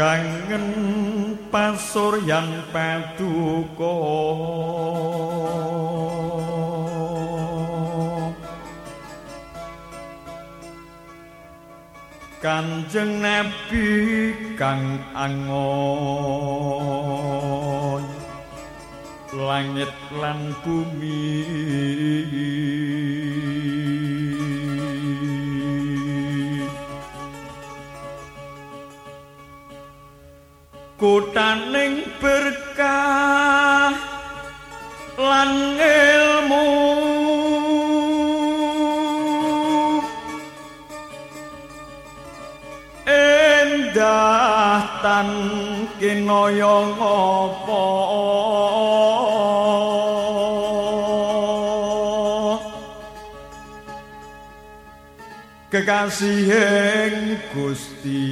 kangen pasuryan paduka. Kanjeng Nabi kang angon langit lan bumi kutaning berkah lan ilmu. Endah tan kinaya ngapa kekasih Gusti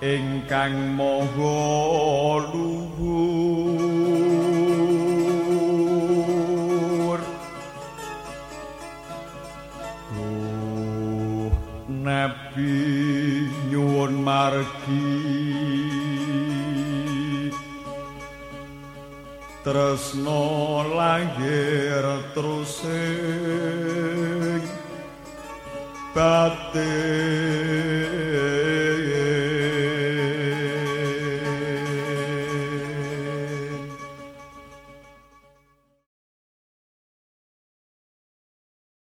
ingkang maha luhur. Oh nabi nyuwun margi. Tresno lahir terus batin